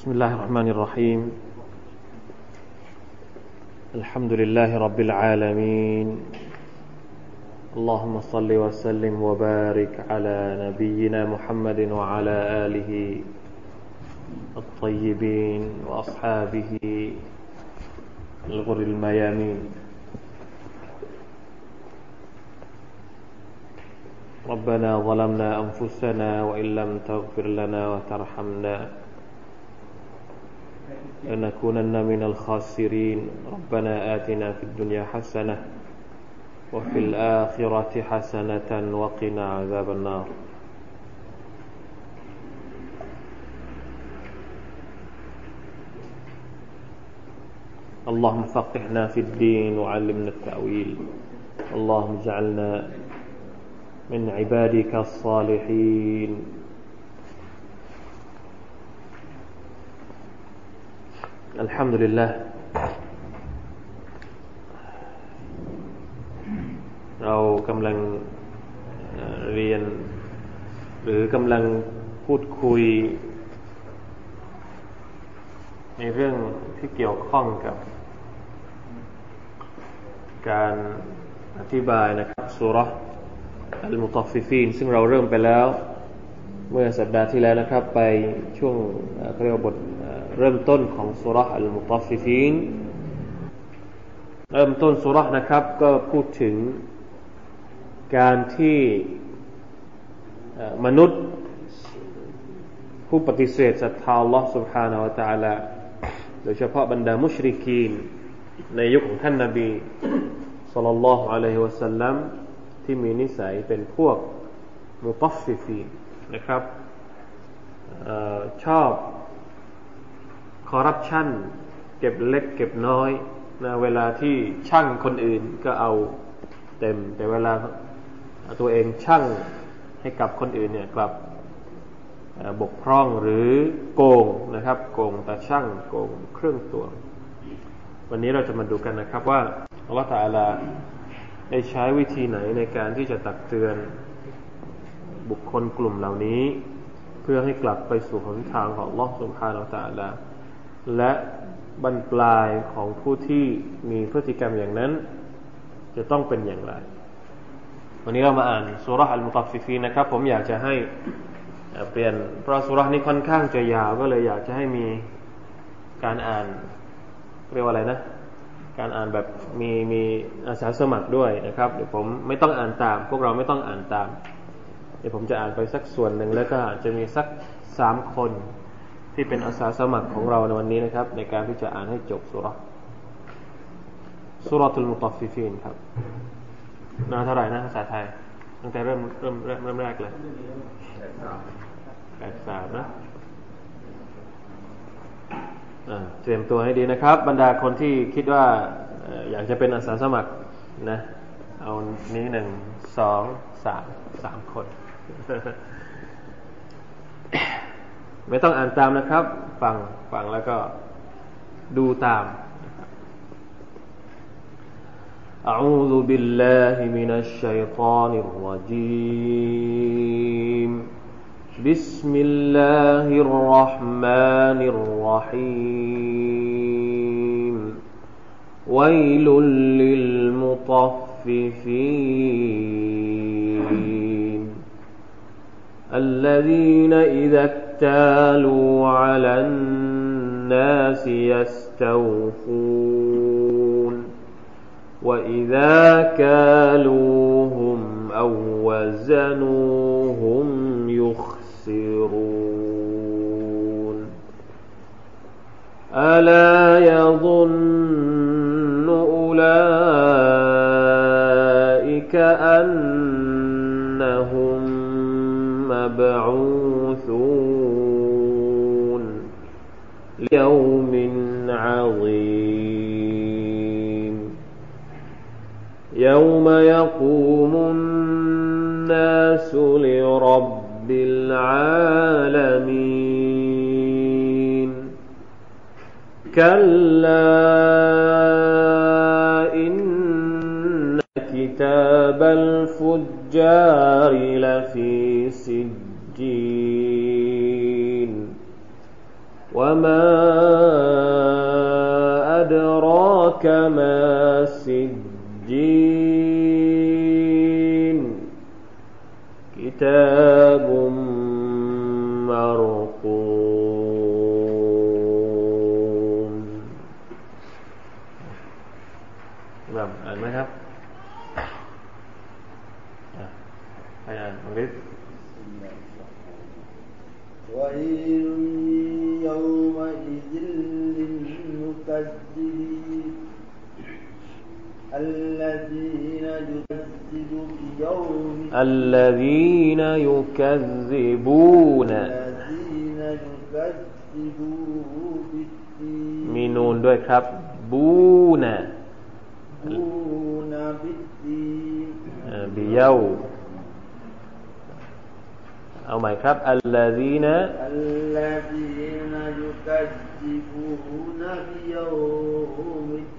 بسم الله الرحمن الرحيم. الحمد لله رب العالمين. اللهم صل وسلم وبارك على نبينا محمد وعلى آله الطيبين وأصحابه الغر الميامين. ربنا ظلمنا أنفسنا وإن لم تغفر لنا وترحمنا لنكونن من الخاسرين. ربنا آتنا في الدنيا حسنة وفي الآخرة حسنة وقنا عذاب النار. اللهم فقهنا في الدين وعلمنا التأويل. اللهم اجعلنا من عبادك الصالحين. الحمد لله เรากำลังเรียน หรือกำลังพูดคุย ในเรื่องที่เกี่ยวข้องกับ การอธิบายนะครับสุรอัลมุตฟิฟีนซึ่งเราเริ่มไปแล้ว เมื่อสัปดาห์ที่แล้วนะครับ ไปช่วงเรียกว่าบท เริ่มต้นของสุรอัลมุตฟิฟีนเริ่มต้นสุรนะครับ ก็พูดถึงการที่มนุษย์ผู้ปฏิเสธศรัทธา Allah سبحانه และ تعالى โดยเฉพาะบรรดามุชริกีน ในยุคของท่านนาบีสัลลัลลอฮุอะลัยฮิวะสัลลัมที่มีนิสัยเป็นพวกมุตัฟฟิฟีนนะครับออชอบ คอร์รัปชันเก็บเล็กเก็บน้อยนะเวลาที่ช่างคนอื่นก็เอาเต็ม แต่เวลาตัวเองช่างให้กับคนอื่นเนี่ยกลับบกพร่องหรือโกงนะครับ โกงตาช่างโกงเครื่องตวงวันนี้เราจะมาดูกันนะครับว่าอัลลอฮฺตาลาได้ใช้วิธีไหนในการที่จะตักเตือนบุคคลกลุ่มเหล่านี้ เพื่อให้กลับไปสู่หนทางของลอสุภาเราตาลา และบรรปลายของผู้ที่มีพฤติกรรมอย่างนั้น จะต้องเป็นอย่างไร วันนี้เรามาอ่านสุรษอัลมุตัฟฟิฟีนะครับ ผมอยากจะให้เปลี่ยนเพราะสุรษนี้ค่อนข้างจะยาวก็เลยอยากจะให้มีการอ่านเรียกว่าอะไรนะ การอ่านแบบมีมีอาสาสมัครด้วยนะครับเดี๋ยวผมไม่ต้องอ่านตาม พวกเราไม่ต้องอ่านตาม เดี๋ยวผมจะอ่านไปสักส่วนหนึ่งแล้วก็จะมีสักสามคน ที่เป็นอาสาสมัครของเราในวันนี้นะครับ ในการที่จะอ่านให้จบสุรสุรทุลมุตฟิฟีนครับนาเท่าไหร่นะภาษาไทย ตั้งแต่เริ่มเริ่มเริ่มเริ่มแรกเลยแปดสามนะเตรียมตัวให้ดีนะครับ บรรดาคนที่คิดว่าอยากจะเป็นอาสาสมัครนะ เอานี้หนึ่งสองสามสามคน ไม่ต้องอ่านตามนะครับ ฟังฟังแล้วก็ดูตาม أعوذ بالله من الشيطان الرجيم بسم الله الرحمن الرحيم ويل للمطففين الذين إذا اكتالوا على الناس يستوفون وإذا كالوهم أو وزنوهم يخسرون ألا يظن ليوم عظيم. يوم يقوم الناس لرب العالمين. كلا إن كتاب الفجار لفي سجين. وما أدراك ما سجين كتاب مرقوم نعم آه. آه. آه. آه. آه. وإن الذين يكذبوا بيوم الذين يكذبون الذين يكذبوا بالدين มีนูนด้วยครับ บูนะ يكذبون بالدين อ่าบิเยาเอาใหม่ครับ الذين الذين يكذبون بيوم الدين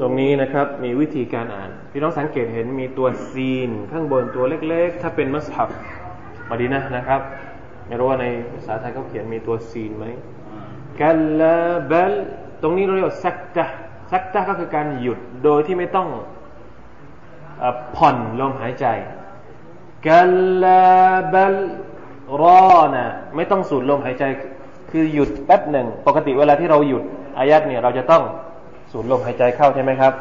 ตรงนี้นะครับมีวิธีการอ่าน พี่น้องสังเกตเห็นมีตัวซีนข้างบนตัวเล็กๆ ถ้าเป็นมัสฮับมาดีนะนะครับไม่รู้ว่าในภาษาไทยเขาเขียนมีตัวซีนไหมกัลลาบลตรงนี้เราเรียกว่าซักตะซักตะก็คือการหยุดโดยที่ไม่ต้องอผ่อนลมหายใจกัลลาบลรอนะไม่ต้องสูดลมหายใจ คือหยุดแป๊บหนึ่ง ปกติเวลาที่เราหยุดอายัดเนี่ยเราจะต้อง สูดลมหายใจเข้าใช่ไหมครับ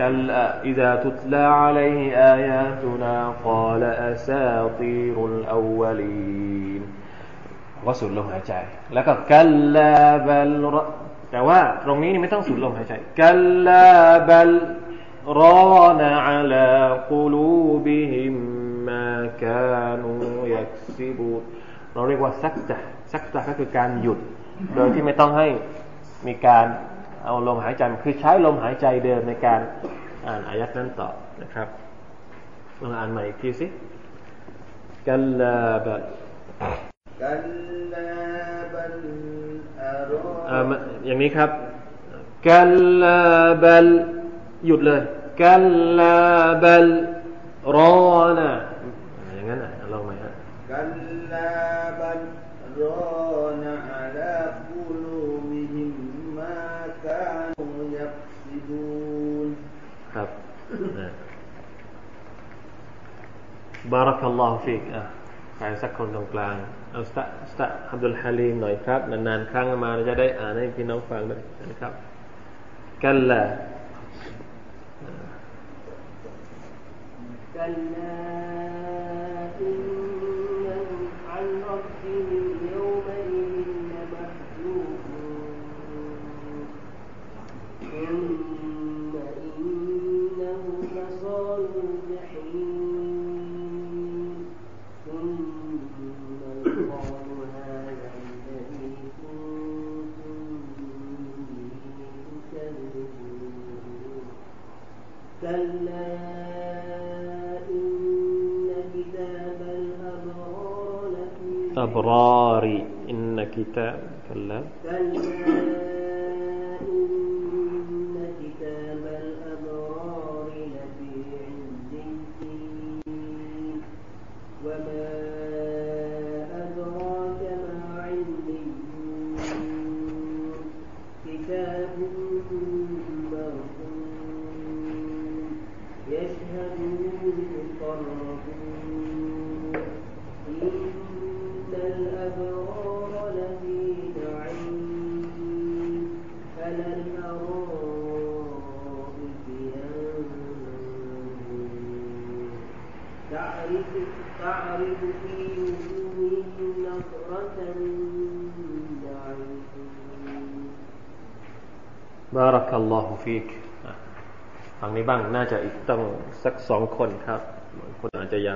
กัล إذا تتلى عليه آياتنا قال أساطير الأولين ก็สูดลมหายใจ แล้วก็กัลลาบัลรแต่ว่าตรงนี้นี่ไม่ต้องสูดลมหายใจกัลลาบัลรอนอัลากุลูบิฮิมมากานูยักซิบูเราเรียกว่าซักจะซักจะก็คือการหยุด โดยที่ไม่ต้องให้มีการ เอาลมหายใจคือใช้ลมหายใจเดิมในการอ่านอายัดนั้นต่อนะครับลองอ่านใหม่อีกทีสิกัลลาบะกัลลาบัลอรมอย่างนี้ครับกัลลาบัลหยุดเลยกัลลาบัลรอนะอย่างนั้นอะลองใหม่ฮะกัลลาบัลรอนะ บารักัลลอฮุฟิกอ่ะใครสักคนตรงกลาง เอาสตะสตะอับดุลฮาลีมหน่อยครับ นานๆ ครั้งมาเราจะได้อ่านให้พี่น้องฟังด้วยนะครับ กัลลา كلا إنهم لفي أبراري إن كتاب كلا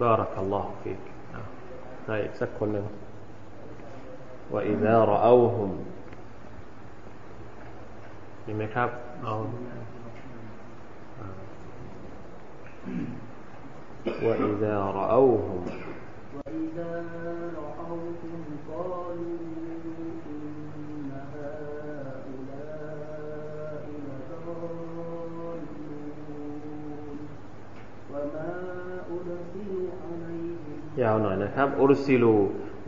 بارك الله فيك هاي سكن لهم وإذا رأوهم มีไหมครับเอาอ่า وإذا رأوهم وإذا رأوهم قالوا หน่อยนะครับอุรซิลู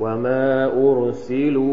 วะมาอุรซิลู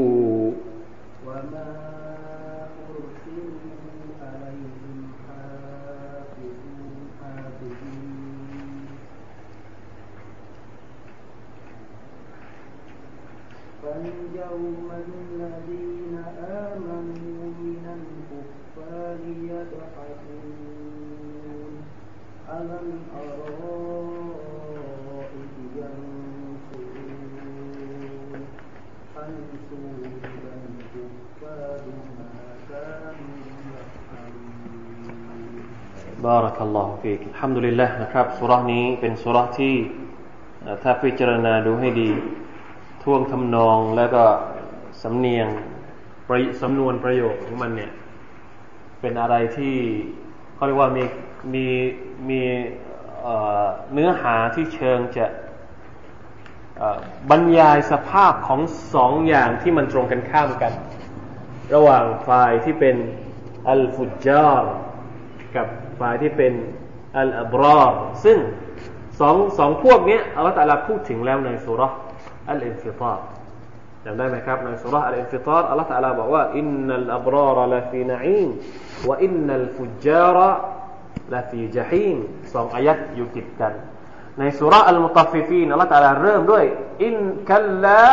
นะครับสุราะห์นี้เป็นสุราะห์ที่ถ้าพิจารณาดูให้ดี ท่วงทำนองแล้วก็สำเนียงประสำนวนประโยคของมันเนี่ย เป็นอะไรที่เขาเรียกว่ามีมีมีเนื้อหาที่เชิงจะบรรยายสภาพของสองอย่างที่มันตรงกันข้ามกัน ระหว่างฝ่ายที่เป็นالفجار กับฝ่ายที่เป็น الأبرار ซึ่งสองสองพวกเนี้ยอัลลอฮฺ تعالى พูดถึงแล้วในสุราะห์อัลอินฟิตาร์จำได้ไหมครับในสุราะห์อัลอินฟิตาร์อัลลอฮฺตะอาลาบอกว่าอินนัลอับรอรลาฟีนอีมวะอินนัลฟุจจาระลาฟีจฮีมสองอายัดอยู่ติดกัน ในสุราะห์อัลมุตัฟฟิฟีนอัลลอฮฺ تعالى เริ่มด้วย إن كلا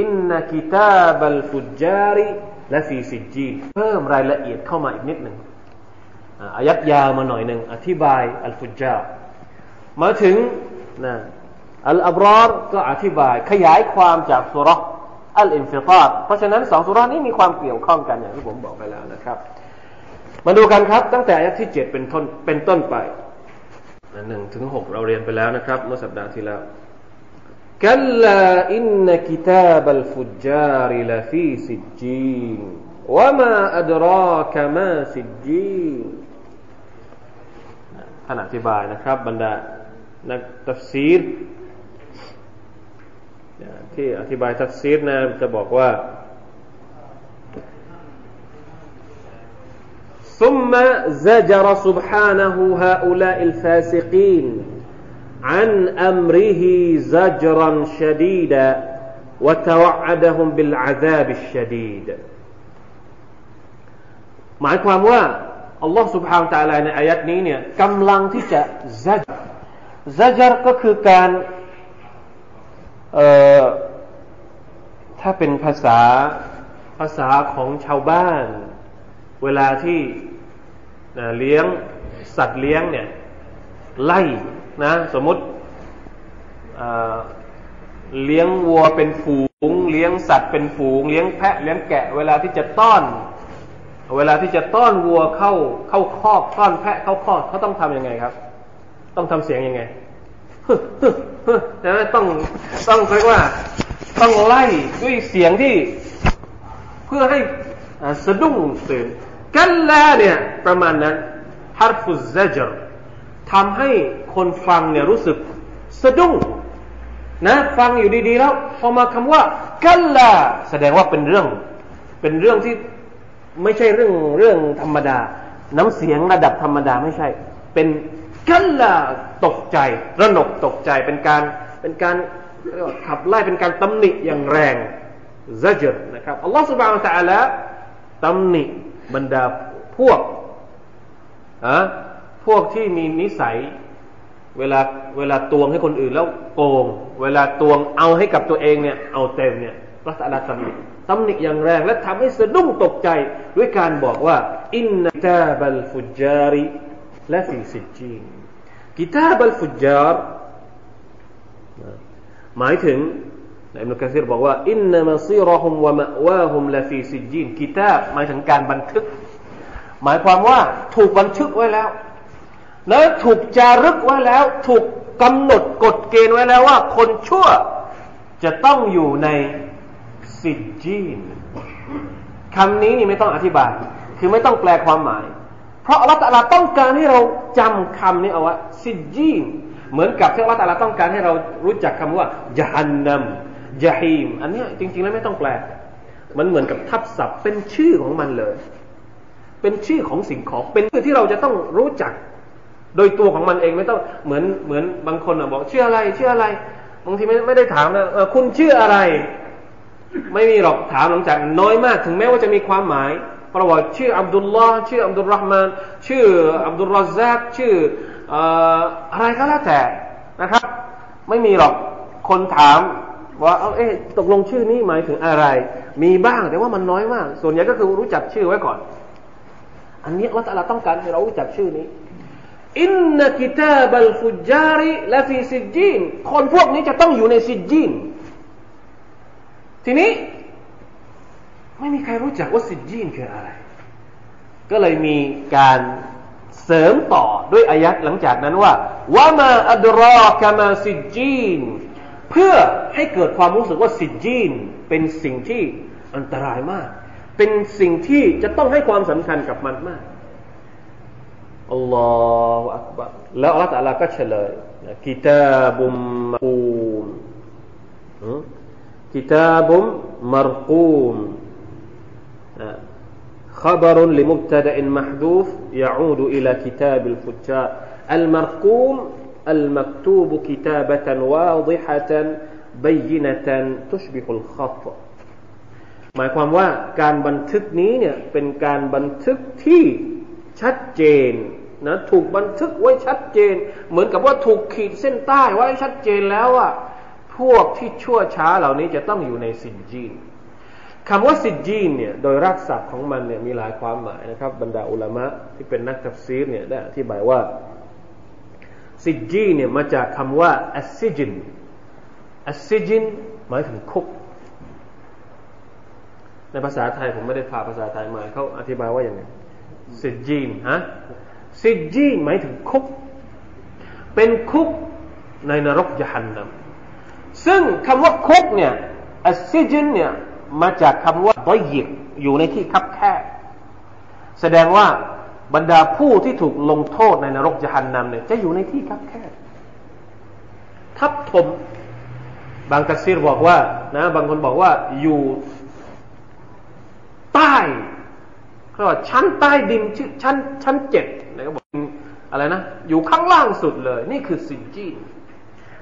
อินนกิตาบัลฟุจจาริและฟีซิจจีนเพิ่มรายละเอียดเข้ามาอีกนิดหนึ่ง อายัดยาวมาหน่อยหนึ่งอธิบายอัลฟุจามาถึงนะอัลอับรอรก็อธิบายขยายความจากสุรอัลอินฟิตาดเพราะฉะนั้นสองสุรานี้มีความเกี่ยวข้องกันอย่างที่ผมบอกไปแล้วนะครับ มาดูกันครับตั้งแต่อายัดที่เจ็ดเป็นต้นเป็นต้นไปหนึ่งถึงหกเราเรียนไปแล้วนะครับ เมื่อสัปดาห์ที่แล้วกัลลาอินนกิตาบัลฟุจาริลฟีสิจีนวะมาอัดรากมาสิจีน ท่านอธิบายนะครับ บรรดานักตัฟซีรที่อธิบายตัฟซีรนะจะบอกว่า ثم زجر سبحانه هؤلاء الفاسقين عن أمره زجرا شديدا وتوعدهم بالعذاب الشديد หมายความว่า อัลลอฮ์สุบฮาวตาลาในอายัดนี้เนี่ยกำลังที่จะซัจซัจก็คือการถ้าเป็นภาษาภาษาของชาวบ้าน เวลาที่เลี้ยงสัตว์เลี้ยงเนี่ยไล่นะสมมติเลี้ยงวัวเป็นฝูง เลี้ยงสัตว์เป็นฝูง เลี้ยงแพะเลี้ยงแกะ เวลาที่จะต้อน เวลาที่จะต้อนวัวเข้าเข้าคอกต้อนแพะเข้าคอกเขาต้องทำยังไงครับ ต้องทำเสียงยังไงฮึฮึฮึต้องต้องเรียกว่าต้องไล่ด้วยเสียงที่เพื่อให้สะดุ้งตื่นกันลลาเนี่ย ประมาณนั้นฮาร์ฟุซจรทำให้คนฟังเนี่ยรู้สึกสะดุ้งนะฟังอยู่ดีๆแล้วพอมาคำว่า กัลลาแสดงว่าเป็นเรื่อง เป็นเรื่องที่ ไม่ใช่เรื่องเรื่องธรรมดา น้ำเสียงระดับธรรมดาไม่ใช่ เป็นกัลลาตกใจระหนกตกใจเป็นการเป็นการขับไล่เป็นการตำหนิอย่างแรงซะจรนะครับอัลลอฮฺสุบานตะอัลาตำหนิบรรดาพวกอะพวกที่มีนิสัย เวลาเวลาตวงให้คนอื่นแล้วโกง เวลาตวงเอาให้กับตัวเองเนี่ยเอาเต็มเนี่ย รัสอาลาตำหนิตำหนิอย่างแรงและทำให้สะดุ้งตกใจด้วยการบอกว่าอินนัตาบัลฟุจาริและฟีสิจีนกิตาบัลฟุจาร์หมายถึงอิบนุกะซีรบอกว่าอินนามาซีรอฮุมวะมะวาฮุมละฟีซิจีนกิตาบหมายถึงการบันทึก หมายความว่าถูกบันทึกไว้แล้ว แล้วถูกจารึกไว้แล้ว ถูกกำหนดกฎเกณฑ์ไว้แล้วว่า คนชั่วจะต้องอยู่ใน สิจีนคำนี้นี่ไม่ต้องอธิบาย คือไม่ต้องแปลความหมาย เพราะอัลลอฮฺต้องการให้เราจำคำนี้เอาไว้สิจีนเหมือนกับที่อัลลอฮฺต้องการให้เรารู้จักคำว่าจฮันนัมยาฮีมอันนี้จริง ๆ แล้วไม่ต้องแปล มันเหมือนกับทับศัพท์เป็นชื่อของมันเลย เป็นชื่อของสิ่งของ เป็นชื่อที่เราจะต้องรู้จัก โดยตัวของมันเองไม่ต้องเหมือนเหมือนบางคนบอกชื่ออะไรชื่ออะไรบางทีไม่ไม่ได้ถามนะคุณชื่ออะไร ไม่มีหรอกถามหลังจากน้อยมากถึงแม้ว่าจะมีความหมายเพระว่าชื่ออับดุลลอฮ์ชื่ออับดุลรหมานชื่ออับดุลรซักชื่ออะไรก็แล้วแต่นะครับ ไม่มีหรอกคนถามว่าเอาเอ๊ะตกลงชื่อนี้หมายถึงอะไร มีบ้างแต่ว่ามันน้อยมาก ส่วนใหญ่ก็คือรู้จักชื่อไว้ก่อน อันนี้เราแต่ละต้องการให้เรารู้จักชื่อนี้อินนกิตาบัลฟุจาริและฟีซิจีนคนพวกนี้จะต้องอยู่ในซิจีน ทีนี้ ไม่มีใครรู้จักว่าซิจีนคืออะไร ก็เลยมีการเสริมต่อด้วยอายัดหลังจากนั้นว่าวามาอัดรอกามาซิจีนเพื่อให้เกิดความรู้สึกว่าสิจีนเป็นสิ่งที่อันตรายมาก เป็นสิ่งที่จะต้องให้ความสำคัญกับมันมากอัลลอฮฺอักบะแล้วอัลลอฮฺก็เฉลยกิตาบุมมกู มกิตาบุมมารกูม خبر لمبتدا محذوف يعود إلى كتاب الفجار المرقوم المكتوب كتابة واضحة بينة تشبه الخط หมายความว่าการบันทึกนี้เนี่ยเป็นการบันทึกที่ชัดเจนนะถูกบันทึกไว้ชัดเจน เหมือนกับว่าถูกขีดเส้นใต้ไว้ชัดเจนแล้วว่า พวกที่ชั่วช้าเหล่านี้จะต้องอยู่ในสินจีนคำว่าสิจีนเนี่ยโดยรักษาของมันเนี่ยมีหลายความหมายนะครับ บรรดาอุลามะที่เป็นนักตัฟซีรเนี่ยได้อธิบายว่าซิจีเนี่ยมาจากคำว่าอัสซิจินอัสซิจินหมายถึงคุก ในภาษาไทยผมไม่ได้พาภาษาไทยมาเขาอธิบายว่าอย่างไรซิจีนฮะซิจีนหมายถึงคุก เป็นคุกในนรกยหันนัม ซึ่งคำว่าคุกเนี่ยอัซิจินเนี่ยมาจากคำว่าดอยยิกอยู่ในที่คับแคบแสดงว่าบรรดาผู้ที่ถูกลงโทษในนรกจะหันนำเนี่ยจะอยู่ในที่คับแคบทับถมบางตัซีรบอกว่านะบางคนบอกว่าอยู่ใต้เขาบอกชั้นใต้ดินชั้นชั้นเจ็ดนะก็บอกอะไรนะ อยู่ข้างล่างสุดเลย นี่คือสินจีน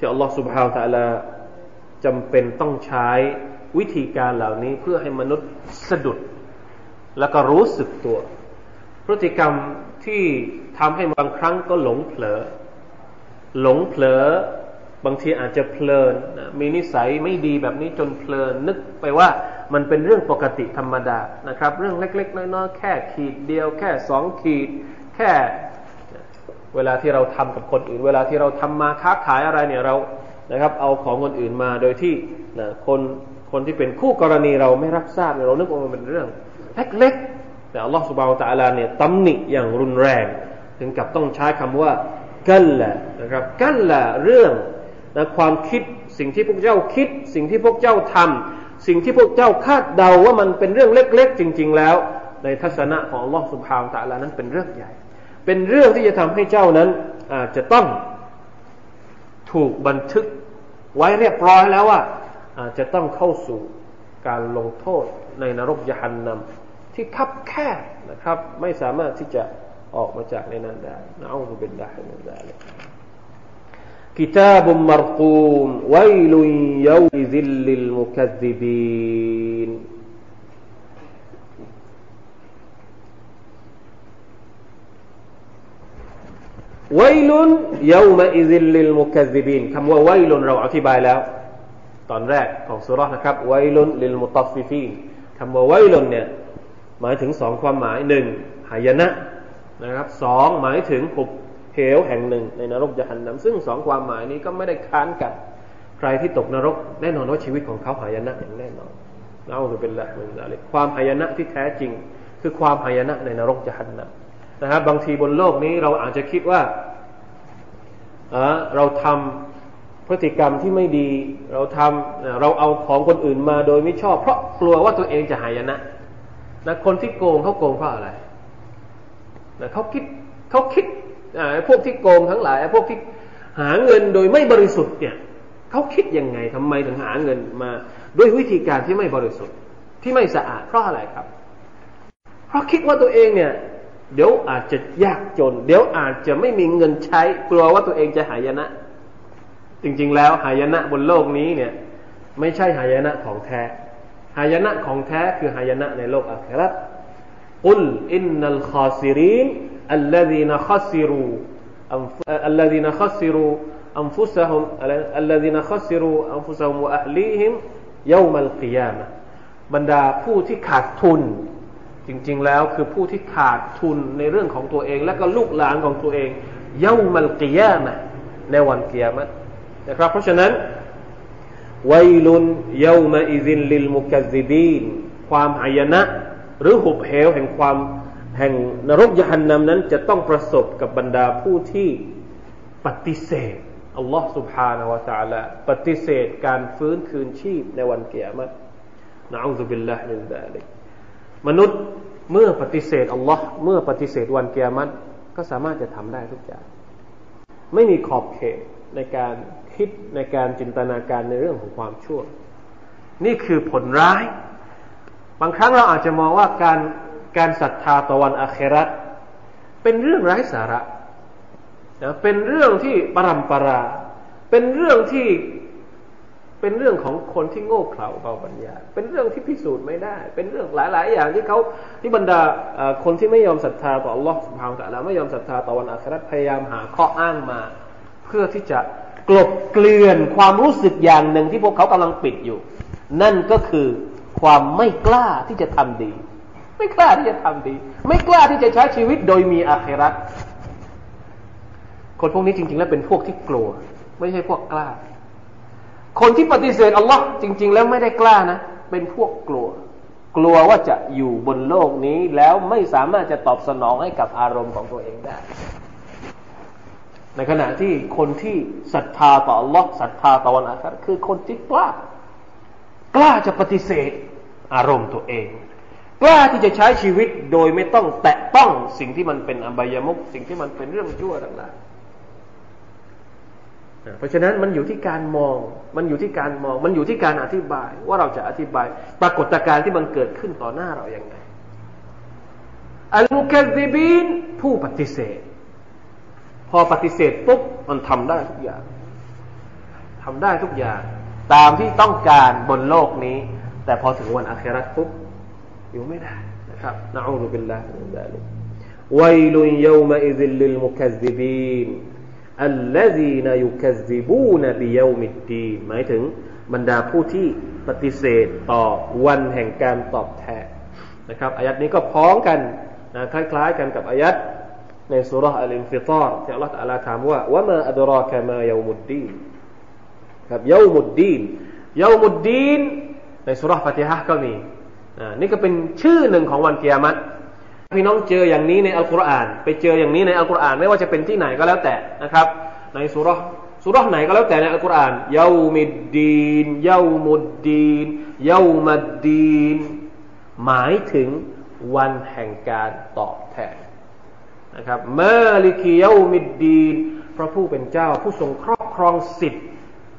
ที่อัลลอฮฺสุบฮาวตะลาจำเป็นต้องใช้วิธีการเหล่านี้เพื่อให้มนุษย์สะดุด แล้วก็รู้สึกตัว พฤติกรรมที่ทำให้บางครั้งก็หลงเผลอ หลงเผลอบางทีอาจจะเพลินมีนิสัยไม่ดีแบบนี้จนเพลินนึกไปว่ามันเป็นเรื่องปกติธรรมดานะครับ เรื่องเล็ก ๆ น้อยๆแค่ขีดเดียว แค่สองขีด แค่ เวลาที่เราทำกับคนอื่น เวลาที่เราทำมาค้าขายอะไรเนี่ยเรานะครับ เอาของคนอื่นมาโดยที่นะคนคนที่เป็นคู่กรณีเราไม่รับทราบเนี่ยเรานึกว่ามันเป็นเรื่องเล็กๆแต่อัลลอฮฺสุบานตะลาเนี่ยตำหนิอย่างรุนแรง ถึงกับต้องใช้คำว่ากันละนะครับกันละเรื่องนะความคิดสิ่งที่พวกเจ้าคิด สิ่งที่พวกเจ้าทำสิ่งที่พวกเจ้าคาดเดาว่ามันเป็นเรื่องเล็ก ๆ จริง ๆ แล้ว ในทัศนะของอัลลอฮฺ سبحانه وتعالى นั้นเป็นเรื่องใหญ่ เป็นเรื่องที่จะทำให้เจ้านั้นอาจจะต้องถูกบันทึกไว้เรียบร้อยแล้วว่าอาจจะต้องเข้าสู่การลงโทษในนรกยานนำที่คับแคบนะครับ ไม่สามารถที่จะออกมาจากในนั้นได้นะอูซุบิลลาฮิมินซาลิก كتاب مرقوم ويل يومئذ للمكذبين ويل يومئذ للمكذبين คำว่า ويل เราอธิบายแล้ว ตอนแรกของสุรษนะครับไวลุนลิลมุตัฟฟิฟีนคำว่าไวลุนเนี่ยหมายถึงสองความหมายหนึ่งหายนะนะครับสองหมายถึงหุบเหวแห่งหนึ่ง ในนรกญะฮันนัมซึ่งสองความหมายนี้ก็ไม่ได้ค้านกัน ใครที่ตกนรกแน่นอนว่าชีวิตของเขาหายนะอย่างแน่นอนเอาคือเป็นละมันอะไรความหายนะที่แท้จริง คือความหายนะในนรกจะหันนำ นะครับบางทีบนโลกนี้เราอาจจะคิดว่าเราทำพฤติกรรมที่ไม่ดี เราทำเราเอาของคนอื่นมาโดยไม่ชอบ เพราะกลัวว่าตัวเองจะหายนะนะคนที่โกงเขาโกงเพราะอะไรนะเขาคิดเขาคิดพวกที่โกงทั้งหลาย พวกที่หาเงินโดยไม่บริสุทธิ์เนี่ยเขาคิดยังไงทำไมถึงหาเงินมาด้วยวิธีการที่ไม่บริสุทธิ์ที่ไม่สะอาดเพราะอะไรครับ เพราะคิดว่าตัวเองเนี่ย เดี๋ยวอาจจะยากจน เดี๋ยวอาจจะไม่มีเงินใช้ กลัวว่าตัวเองจะหายนะ จริง ๆ แล้วหายนะบนโลกนี้เนี่ย ไม่ใช่หายนะของแท้หายนะของแท้คือหายนะในโลกอาคราقل إن الخاسرين الذين خسروا الذين خسروا أنفسهم الذين خسروا أنفسهم وأهليهم يوم القيامة บรรดาผู้ที่ขาดทุน จริง ๆ แล้วคือผู้ที่ขาดทุนในเรื่องของตัวเอง และก็ลูกหลานของตัวเองเย้ามัลกิยามะในวันกิยามะนะครับ เพราะฉะนั้นวัยลุนเย้ามาอิซินลิลมุกัซิบีนความหายนะหรือหุบเหวแห่งความแห่งนรกยานนำนั้นจะต้องประสบกับบรรดาผู้ที่ปฏิเสธอัลลอฮ์ سبحانه และ تعالى ปฏิเสธการฟื้นคืนชีพในวันเกียรตินะอูซุบิลลาฮิมินซาลิก มนุษย์เมื่อปฏิเสธอัลลอฮ์เมื่อปฏิเสธวันกิยามะก็สามารถจะทำได้ทุกอย่าง ไม่มีขอบเขตในการคิดในการจินตนาการในเรื่องของความชั่ว นี่คือผลร้าย บางครั้งเราอาจจะมองว่าการการศรัทธาต่อวันอาคราเป็นเรื่องไร้สาระนะเป็นเรื่องที่ปรำปรา เป็นเรื่องที่ เป็นเรื่องของคนที่โง่เขลาเบาปัญญา เป็นเรื่องที่พิสูจน์ไม่ได้ เป็นเรื่องหลาย ๆ อย่างที่เขาที่บรรดาคนที่ไม่ยอมศรัทธาต่อ Allah สภาวะแล้วไม่ยอมศรัทธาต่อวันอัคราพยายามหาข้ออ้างมา เพื่อที่จะกลบเกลื่อนความรู้สึกอย่างหนึ่งที่พวกเขากำลังปิดอยู่ นั่นก็คือความไม่กล้าที่จะทำดี ไม่กล้าที่จะทำดี ไม่กล้าที่จะใช้ชีวิตโดยมีอัคราคนพวกนี้จริง ๆ แล้วเป็นพวกที่กลัว ไม่ใช่พวกกล้า คนที่ปฏิเสธอัลลอฮ์จริง ๆ แล้วไม่ได้กล้านะ เป็นพวกกลัว กลัวว่าจะอยู่บนโลกนี้แล้วไม่สามารถจะตอบสนองให้กับอารมณ์ของตัวเองได้ ในขณะที่คนที่ศรัทธาต่ออัลลอฮ์ศรัทธาต่อวันอาคราคือคนที่กล้ากล้าจะปฏิเสธอารมณ์ตัวเอง กล้าที่จะใช้ชีวิตโดยไม่ต้องแตะต้องสิ่งที่มันเป็นอบายมุกสิ่งที่มันเป็นเรื่องชั่วต่างๆ เพราะฉะนั้นมันอยู่ที่การมอง มันอยู่ที่การมอง มันอยู่ที่การอธิบาย ว่าเราจะอธิบาย ปรากฏการณ์ที่มันเกิดขึ้นต่อหน้าเราอย่างไงالمكذبين ผู้ปฏิเสธ พอปฏิเสธปุ๊บมันทำได้ทุกอย่างทำได้ทุกอย่าง ตามที่ต้องการบนโลกนี้ แต่พอถึงวันอาคิเราะฮฺปุ๊บอยู่ไม่ได้นะครับنعوذ بالله من ذلك ويل يومئذ للمكذبين الذين يكذبون بيوم الدين หมายถึงบรรดาผู้ที่ปฏิเสธต่อวันแห่งการตอบแทนนะครับอายัตนี้ก็พ้องกันนะคล้ายๆกันกับอายัตในซูเราะฮฺอัลอินฟิฏอรที่อัลลอฮฺอาลาถามว่าوما أدراك ما يوم الدين ครับ يوم الدين يوم الدين ในซูเราะฮฺฟาติฮะก็มีนี่ก็เป็นชื่อหนึ่งของวันกิยามัต พี่น้องเจออย่างนี้ในอัลกุรอาน ไปเจออย่างนี้ในอัลกุรอาน ไม่ว่าจะเป็นที่ไหนก็แล้วแต่นะครับ ในซูเราะฮฺสุรษไหนก็แล้วแต่ในอัลกุรอานยามิดดีนยามุดดีนยามัดดีนหมายถึงวันแห่งการตอบแทนนะครับมาลิกิยามิดดีนพระผู้เป็นเจ้าผู้ทรงครอบครองสิทธิ์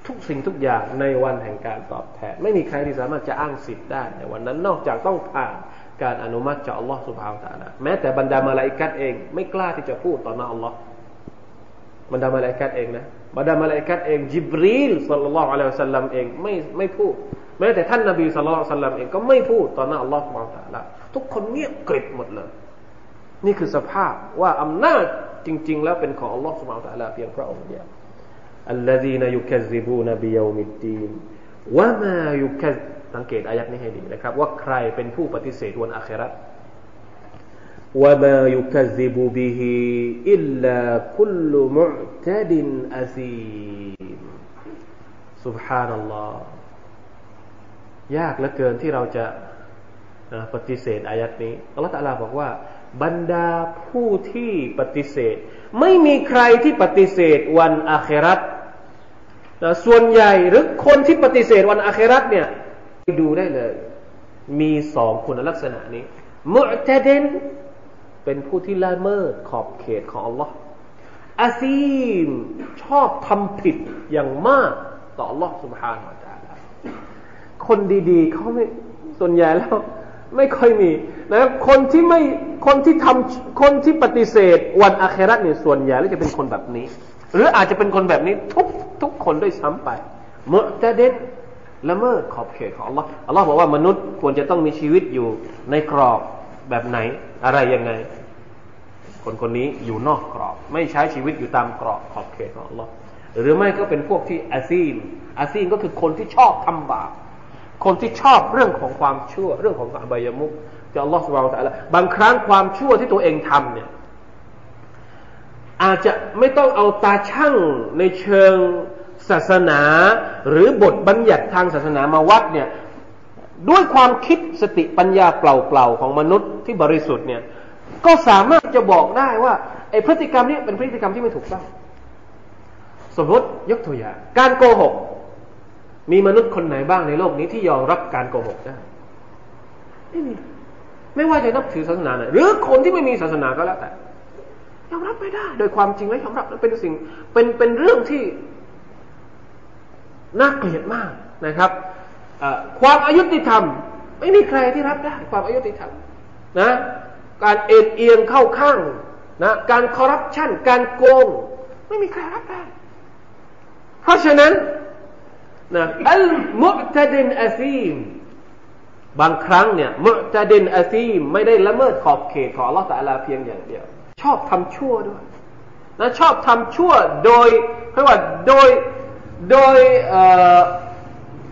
ทุกสิ่งทุกอย่างในวันแห่งการตอบแทน ไม่มีใครที่สามารถจะอ้างสิทธิ์ได้ในวันนั้นนอกจากต้องผ่าน การอนุมัติจากอัลลอฮ์สุบฮาวตะลาแม้แต่บรรดามาลาอิกัดเอง ไม่กล้าที่จะพูดต่อหน้าอัลลอฮ์บรรดามาลาอิกัดเองนะบรรดามาลาอิกัดเองจิบรีลสัลลัลลอฮุอะลัยฮิวะสัลลัมเองไม่ไม่พูดแม้แต่ท่านนบีสัลลัลลอฮุอะลัยฮิวะสัลลัมเองก็ไม่พูดต่อหน้าอัลลอฮ์สุบฮาวตะลาทุกคนเงียบกริบหมดเลยนี่คือสภาพว่าอำนาจจริง ๆ แล้วเป็นของอัลลอฮ์สุบฮานตะลาเพียงพระองค์เดียว الذين يكذبون بيوم الدين وما يكذب สังเกตอายัดนี้ให้ดีนะครับ ว่าใครเป็นผู้ปฏิเสธวันอาครา وما يكذب به إلا كل معتد أثيم سبحان الله ยากเหลือเกินที่เราจะปฏิเสธอายัดนี้อัลลอฮฺตะลาบอกว่าบรรดาผู้ที่ปฏิเสธ ไม่มีใครที่ปฏิเสธวันอาครัตส่วนใหญ่หรือคนที่ปฏิเสธวันอาครัตเนี่ยไป ดูได้เลย มีสองคุณลักษณะนี้ มุตเดนเป็นผู้ที่ละเมิดขอบเขตของอัลลอฮ์อาซีมชอบทำผิดอย่างมากต่ออัลลอฮ์ سبحانه และ تعالى คนดีๆเขาไม่ส่วนใหญ่แล้วไม่ค่อยมีนะครับคนที่ไม่คนที่ทำคนที่ปฏิเสธ วันอาคราเนี่ยส่วนใหญ่แล้วจะเป็นคนแบบนี้ หรืออาจจะเป็นคนแบบนี้ ทุกทุกคนด้วยซ้ำไปเมื่อจะเด็ด ละเมิดขอบเขตของ Allah อัลลอฮ์บอกว่ามนุษย์ควรจะต้องมีชีวิตอยู่ในกรอบแบบไหนอะไรยังไง คนคนนี้อยู่นอกกรอบ ไม่ใช้ชีวิตอยู่ตามกรอบขอบเขตของ Allah หรือไม่ก็เป็นพวกที่อาซีนอาซีนก็คือคนที่ชอบทำบาปคนที่ชอบเรื่องของความชั่ว เรื่องของอบายมุกจะอัลลอฮฺสุบานตะละบางครั้งความชั่วที่ตัวเองทำเนี่ย อาจจะไม่ต้องเอาตาช่างในเชิง ศาสนาหรือบทบัญญัติทางศาสนามาวัดเนี่ยด้วยความคิดสติปัญญาเปล่าๆของมนุษย์ที่บริสุทธิ์เนี่ยก็สามารถจะบอกได้ว่าไอ้พฤติกรรมนี้เป็นพฤติกรรมที่ไม่ถูกต้องสมมติยกตัวอย่างการโกหก มีมนุษย์คนไหนบ้างในโลกนี้ที่ยอมรับการโกหกได้ไม่มีไม่ว่าจะนับถือศาสนาไหนหรือคนที่ไม่มีศาสนาก็แล้วแต่ยอมรับไม่ได้ โดยความจริงแล้วยอมรับเป็นสิ่งเป็นเป็นเรื่องที่ น่าเกลียดมากนะครับความอายุติธรรม ไม่มีใครที่รับได้ ความอายุติธรรมนะการเอ็นเอียงเข้าข้างนะการคอร์รัปชันการโกง ไม่มีใครรับได้ เพราะฉะนั้นนะอัลมุตะดินอาซีมบางครั้งเนี่ยมุตะดินอาซีมไม่ได้ละเมิดขอบเขตของอัลลอฮฺตะลาเพียงอย่างเดียว ชอบทำชั่วด้วยนะชอบทำชั่วโดยเรียกว่าโดย โดย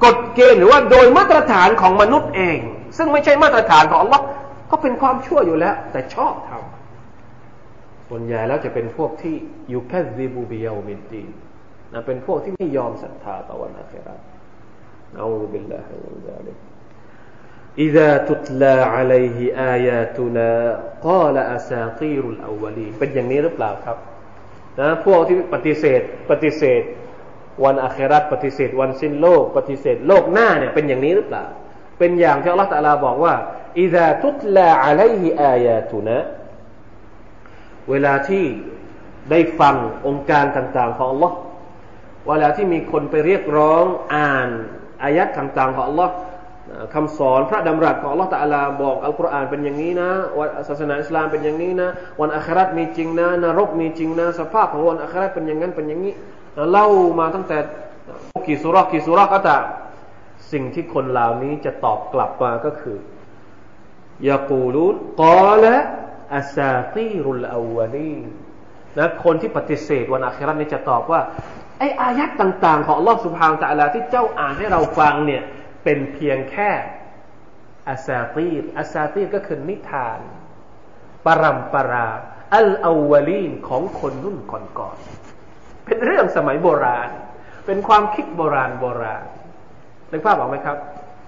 กฎเกณฑ์หรือว่าโดยมาตรฐานของมนุษย์เอง ซึ่งไม่ใช่มาตรฐานของอัลลอฮ์ก็เป็นความชั่วอยู่แล้ว แต่ชอบทำส่วนใหญ่แล้วจะเป็นพวกที่อยู่แค่ซีบูบิยามินดีนะเป็นพวกที่ไม่ยอมศรัทธาต่อวันอาคราเอาบิลลาฮิมินซาลิก إذا تتلى عليه آياتنا قال أساطير الأولين เป็นอย่างนี้หรือเปล่าครับนะพวกที่ปฏิเสธปฏิเสธ วันอาคราตปฏิเสธ วันสิ้นโลก ปฏิเสธโลกหน้าเนี่ยเป็นอย่างนี้หรือเปล่า เป็นอย่างที่อัลลอฮฺตะลาบอกว่าอิซาทุตลาอะลัยฮิอายาตุนะเวลาที่ได้ฟังองค์การต่างๆ ของอัลลอฮ์เวลาที่มีคนไปเรียกร้องอ่านอายัดต่างๆ ของอัลลอฮ์คำสอนพระดำรัสของอัลลอฮ์ตะลาบอกอัลกุรอานเป็นอย่างนี้นะวันศาสนาอิสลามเป็นอย่างนี้นะ วันอัคราตมีจริงนะนรกมีจริงนะ สภาพของวันอัคราตเป็นอย่างนั้นเป็นอย่างนี้ เล่ามาตั้งแต่กี่สุรกี่สุรก็ตามสิ่งที่คนเหล่านี้จะตอบกลับมาก็คือยากูลูนกอละอาซาตีรุลอาวลีนะคนที่ปฏิเสธวันอัคราตนี้จะตอบว่าไออายัดต่างๆ ของอัลลอฮ์สุบฮานตะลาที่เจ้าอ่านให้เราฟังเนี่ยเเป็นเพียงแค่อาซาตีรอาซาตีรก็คือนิทานปรัมปรา อัลอาวลีนของคนรุ่นก่อนๆ เป็นเรื่องสมัยโบราณ เป็นความคิดโบราณโบราณนึกภาพออกไหมครับ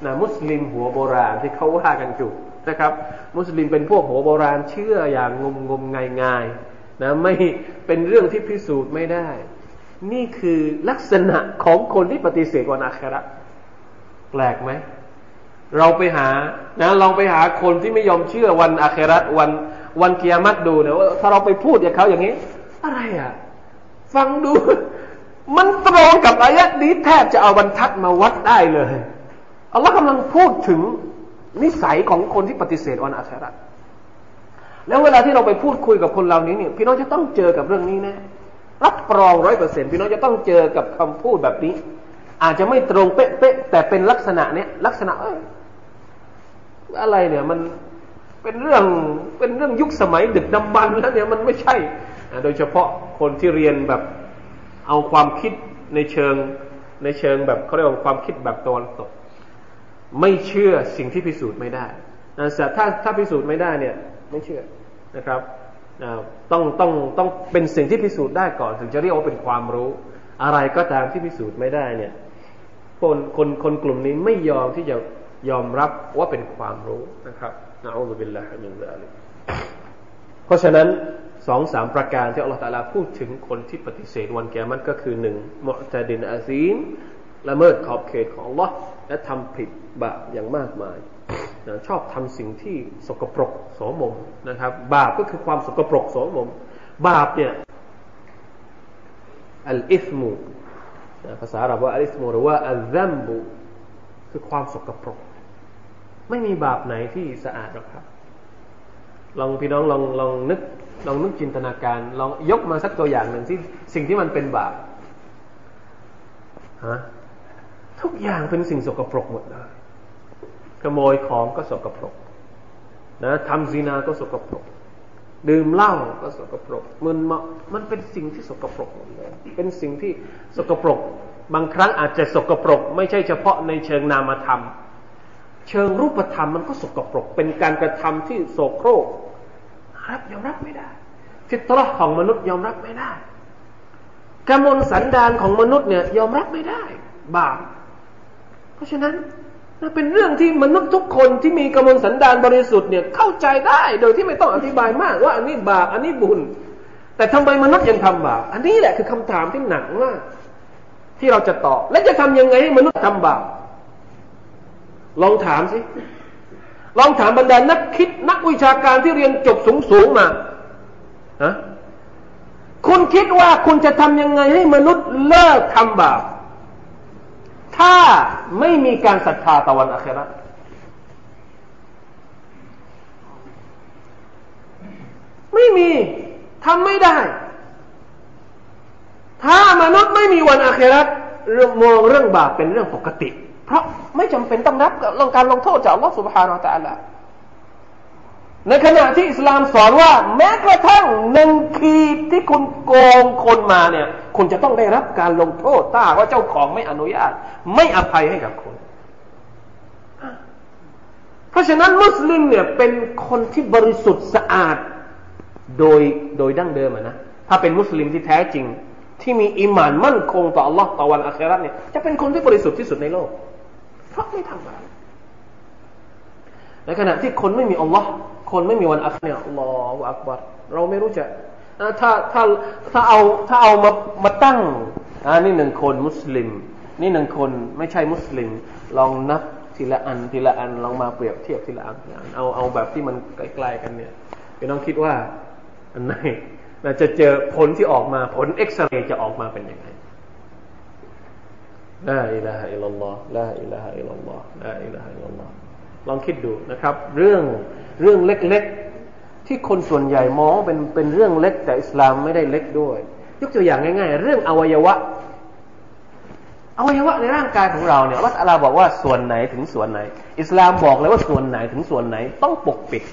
นะมุสลิมหัวโบราณที่เขาว่ากันอยู่นะครับ มุสลิมเป็นพวกหัวโบราณเชื่ออย่างงมงมงายงายนะไม่เป็นเรื่องที่พิสูจน์ไม่ได้ นี่คือลักษณะของคนที่ปฏิเสธวันอาคราแปลกไหมเราไปหานะลองไปหาคนที่ไม่ยอมเชื่อวันอาคราวันวันกิยามัตดูนะว่าถ้าเราไปพูดกับเขาอย่างนี้ อะไรอะ ฟังดู มันตรงกับอายะนี้แทบจะเอาบรรทัดมาวัดได้เลยอัลลอฮ์กำลังพูดถึงนิสัยของคนที่ปฏิเสธวันอาคราแล้วเวลาที่เราไปพูดคุยกับคนเหล่านี้เนี่ยพี่น้องจะต้องเจอกับเรื่องนี้แน่รับรองร้อยเปอร์เซ็นต์พี่น้องจะต้องเจอกับคำพูดแบบนี้ อาจจะไม่ตรงเป๊ะแต่เป็นลักษณะเนี้ยลักษณะเอ้ยอะไรเนี่ยมันเป็นเรื่องเป็นเรื่องยุคสมัยดึกดำบรรแล้วเนี่ยมันไม่ใช่ โดยเฉพาะคนที่เรียนแบบเอาความคิดในเชิงในเชิงแบบเขาเรียกว่าความคิดแบบตะวันตก ไม่เชื่อสิ่งที่พิสูจน์ไม่ได้นะถ้าถ้าพิสูจน์ไม่ได้เนี่ยไม่เชื่อนะครับต้องต้องต้องเป็นสิ่งที่พิสูจน์ได้ก่อน ถึงจะเรียกว่าเป็นความรู้ อะไรก็ตามที่พิสูจน์ไม่ได้เนี่ยคนคนคนกลุ่มนี้ไม่ยอมที่จะยอมรับว่าเป็นความรู้นะครับنعوذ بالله من ذلكเพราะฉะนั้น สองสามประการที่อัลลอฮฺตาลาพูดถึงคนที่ปฏิเสธวันกิยามัตก็คือหนึ่งمعتد أثيمละเมิดขอบเขตของ Allah และทำผิดบาปอย่างมากมายนะชอบทำสิ่งที่สกปรกโสมมนะครับ บาปก็คือความสกปรกโสมม บาปเนี่ยالإثمภาษาอาหรับว่าอัลอิสมูหรือว่าอัลซัมบุคือความสกปรก ไม่มีบาปไหนที่สะอาดหรอกครับ ลองพี่น้องลองลองนึก ลองนึกจินตนาการ ลองยกมาสักตัวอย่างหนึ่งที่สิ่งที่มันเป็นบาปฮะทุกอย่างเป็นสิ่งสกปรกหมดเลยขโมยของก็สกปรก นะทำซีนาก็สกปรก ดื่มเหล้าก็สกปรกมันมันเป็นสิ่งที่สกปรกหมดเลย เป็นสิ่งที่สกปรก บางครั้งอาจจะสกปรก ไม่ใช่เฉพาะในเชิงนามธรรม เชิงรูปธรรมมันก็สกปรก เป็นการกระทำที่โสโครก รับ ยอมรับไม่ได้ฟิตรห์ของมนุษย์ยอมรับไม่ได้กมลสันดานของมนุษย์เนี่ยยอมรับไม่ได้ บาปราะฉะนั้นนั่นเป็นเรื่องที่มนุษย์ทุกคนที่มีกำมลสันดานบริสุทธิ์เนี่ยเข้าใจได้ โดยที่ไม่ต้องอธิบายมาก ว่าอันนี้บาปอันนี้บุญ แต่ทำไมมนุษย์ยังทำบาปอันนี้แหละคือคำถามที่หนักมากที่เราจะตอบและจะทำยังไงให้มนุษย์ทำบาปลองถามสิ ลองถามบรรดานักคิดนักวิชาการที่เรียนจบสูงสูงมาฮะคุณคิดว่าคุณจะทำยังไงให้มนุษย์เลิกทำบาปถ้าไม่มีการศรัทธาตะวันอัคราไม่มีทำไม่ได้ ถ้ามนุษย์ไม่มีวันอาคราเรื่องมองเรื่องบาปเป็นเรื่องปกติ เพราะไม่จำเป็นต้องรับลงการลงโทษจากอัลลอฮฺสุบฮานาอัลลอฮฺในขณะที่อิสลามสอนว่า แม้กระทั่งหนึ่งขีดที่คุณโกงคนมาเนี่ย คุณจะต้องได้รับการลงโทษถ้าว่าเจ้าของไม่อนุญาต ไม่อภัยให้กับคุณเพราะฉะนั้นมุสลิมเนี่ยเป็นคนที่บริสุทธิ์สะอาดโดยโดยดั้งเดิมนะถ้าเป็นมุสลิมที่แท้จริง ที่มีอิมานมั่นคงต่อ Allah ต่อวันอาคราเนี่ยจะเป็นคนที่บริสุทธิ์ที่สุดในโลก เพราะไม่ทำบาปในขณะที่คนไม่มีอัลลอฮ์คนไม่มีวันอัคเนี่ยอัลลอฮฺอักบัรเราไม่รู้จะถ้าถ้าถ้าเอาถ้าเอามามาตั้งอันนี้หนึ่งคนมุสลิม นี่หนึ่งคนไม่ใช่มุสลิม ลองนับทีละอันทีละอันลองมาเปรียบเทียบทีละอันเอาเอาแบบที่มันใกล้ๆกันเนี่ยพี่น้องคิดว่าอันไหนจะเจอผลที่ออกมาผลเอ็กซเรย์จะออกมาเป็นยังไง لا إله إلا الله لا إله إلا الله لا إله إلا اللهลองคิดดูนะครับ เรื่องเรื่องเล็กๆ ที่คนส่วนใหญ่มองเป็นเป็นเรื่องเล็ก แต่อิสลามไม่ได้เล็กด้วย ยกตัวอย่างง่าย ๆ เรื่องอวัยวะอวัยวะในร่างกายของเราเนี่ยวัตอัลลาบอกว่าส่วนไหนถึงส่วนไหน อิสลามบอกเลยว่าส่วนไหนถึงส่วนไหน ต้องปกปิด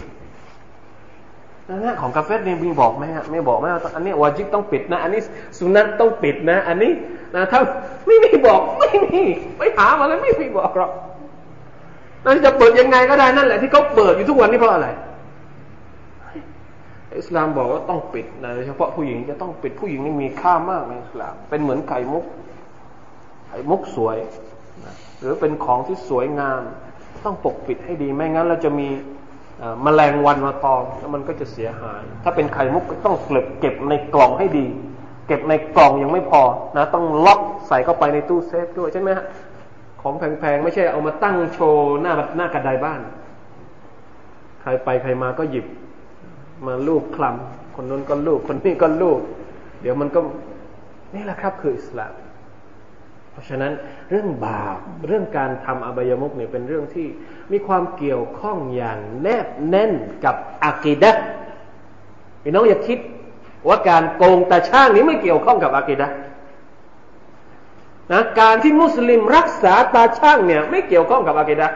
นะของกาเฟสเนี่ยมีบอกไหมฮะไม่บอกไหมอันนี้วาจิบต้องปิดนะ อันนี้สุนัตต้องปิดนะ อันนี้ นะถ้าไม่มีบอกไม่มีไปหามาแล้วไม่มีบอกหรอกนั่นจะเปิดยังไงก็ได้นั่นแหละที่เขาเปิดอยู่ทุกวันนี้เพราะอะไรอิสลามบอกว่าต้องปิดนะโดยเฉพาะผู้หญิงจะต้องปิดผู้หญิงนี่มีค่ามากในอิสลามเป็นเหมือนไข่มุก ไข่มุกสวยนะหรือเป็นของที่สวยงาม ต้องปกปิดให้ดีไม่งั้นเราจะมีมแมลงวันมาตอมแล้วมันก็จะเสียหาย ถ้าเป็นไข่มุกก็ต้องเก็บเก็บในกล่องให้ดี เก็บในกล่องยังไม่พอนะ ต้องล็อกใส่เข้าไปในตู้เซฟด้วยใช่ไหมฮะของแพงๆ ไม่ใช่เอามาตั้งโชว์หน้าหน้ากระไดบ้าน ใครไปใครมาก็หยิบ มาลูกคลำคนนู้นก็ลูกคนนี้ก็ลูกเดี๋ยวมันก็นี่แหละครับคืออิสลามเพราะฉะนั้นเรื่องบาปเรื่องการทำอบายมุกเนี่ยเป็นเรื่องที่มีความเกี่ยวข้องอย่างแนบแน่นกับอากีดะพี่น้องอย่าคิด ว่าการโกงตาช่างนี้ไม่เกี่ยวข้องกับอากีดะนะการที่มุสลิมรักษาตาช่างเนี่ยไม่เกี่ยวข้องกับอากีดะ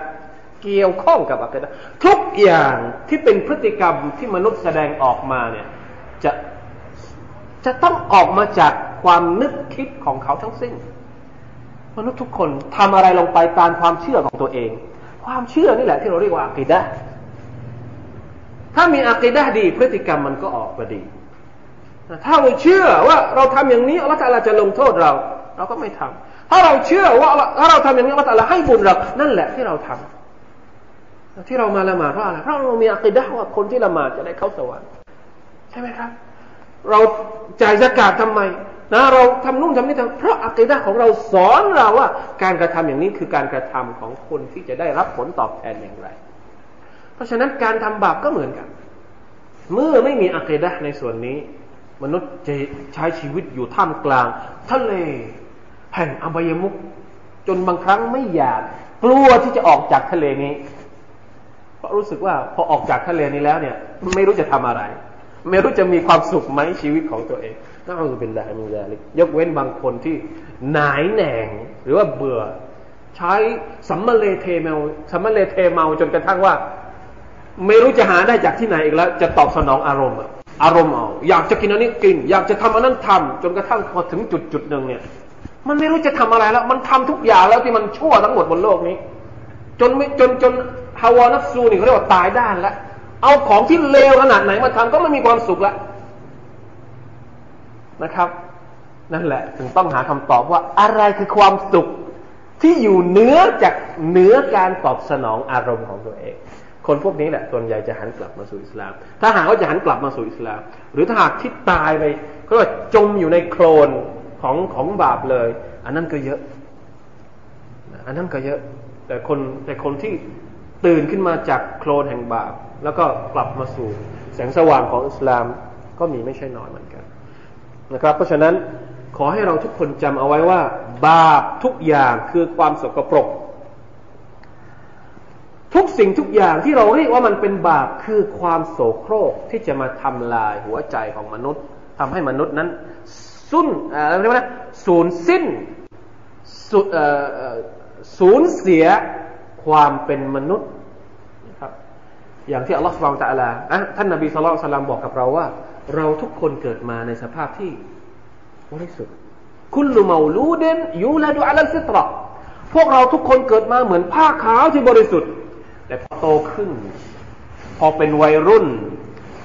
เกี่ยวข้องกับอากีดะทุกอย่างที่เป็นพฤติกรรมที่มนุษย์แสดงออกมาเนี่ยจะจะต้องออกมาจากความนึกคิดของเขาทั้งสิ้น มนุษย์ทุกคนทำอะไรลงไปตามความเชื่อของตัวเอง ความเชื่อนี่แหละที่เราเรียกว่าอักีดะถ้ามีอักีดะดี พฤติกรรมมันก็ออกมาดี ถ้าเราเชื่อว่าเราทำอย่างนี้อัลลอฮฺจะลงโทษเรา เราก็ไม่ทำถ้าเราเชื่อว่าถ้าเราทำอย่างนี้อัลลอฮฺให้บุญเรานั่นแหละที่เราทำที่เรามาละหมาดเพราะอะไรเพราะเรามีอักีดะว่าคนที่ละหมาดจะได้เข้าสวรรค์ใช่ไหมครับ เราจ่ายสกาดทำไมนะเราทำนู่นทำนี่ทำเพราะอัคดะของเราสอนเราว่า การกระทำอย่างนี้คือการกระทำของคนที่จะได้รับผลตอบแทนอย่างไร เพราะฉะนั้นการทำบาปก็เหมือนกัน เมื่อไม่มีอัคดะในส่วนนี้ มนุษย์จะใช้ชีวิตอยู่ท่ามกลาง ทะเลแห่งอบายมุกจนบางครั้งไม่อยาก กลัวที่จะออกจากทะเลนี้เพราะรู้สึกว่าพอออกจากทะเลนี้แล้วเนี่ย ไม่รู้จะทำอะไร ไม่รู้จะมีความสุขไหมชีวิตของตัวเองนะอัลลอฮฺเป็นละมินซาลิกยกเว้นบางคนที่หนายแหน่งหรือว่าเบื่อ ใช้สัมมาเลเทเมาสัมมาเลเทเมาจนกระทั่งว่า ไม่รู้จะหาได้จากที่ไหนอีกแล้ว จะตอบสนองอารมณ์อ อารมณ์เอา อยากจะกินอันนี้กิน อยากจะทำอันนั้นทำจนกระทั่งพอถึงจุดจุดหนึ่งเนี่ย มันไม่รู้จะทำอะไรแล้ว มันทำทุกอย่างแล้วที่มันชั่วทั้งหมดบนโลกนี้ จนไม่จนจนฮาวานัฟซูนี่เขาเรียกว่าตายด้านแล้วเอาของที่เลวขนาดไหนมาทำก็ไม่มีความสุขแล้วนะครับ นั่นแหละ ถึงต้องหาคำตอบว่าอะไรคือความสุขที่อยู่เหนือจากเหนือการตอบสนองอารมณ์ของตัวเอง คนพวกนี้แหละส่วนใหญ่จะหันกลับมาสู่อิสลาม ถ้าหากว่าจะหันกลับมาสู่อิสลาม หรือถ้าหากที่ตายไปก็จมอยู่ในโคลนของของบาปเลย อันนั้นก็เยอะ อันนั้นก็เยอะ แต่คนแต่คนที่ตื่นขึ้นมาจากโคลนแห่งบาป แล้วก็กลับมาสู่แสงสว่างของอิสลามก็มีไม่ใช่น้อยเหมือนกันนะครับ เพราะฉะนั้นขอให้เราทุกคนจำเอาไว้ว่า บาปทุกอย่างคือความสกปรก ทุกสิ่งทุกอย่างที่เราเรียกว่ามันเป็นบาปคือความโสโครกที่จะมาทำลายหัวใจของมนุษย์ทำให้มนุษย์นั้นสุนอะไรเรียกว่าสูญสิ้นสูญเสียความเป็นมนุษย์นะครับอย่างที่อัลลอฮฺสุบไบร์ตะลาท่านนบีสุลต่านบอกกับเราว่า เราทุกคนเกิดมาในสภาพที่บริสุทธิ์คุณลุมาลูเดนยูลาดูอัลลฟิตรอพวกเราทุกคนเกิดมาเหมือนผ้าขาวที่บริสุทธิ์ แต่พอโตขึ้น พอเป็นวัยรุ่น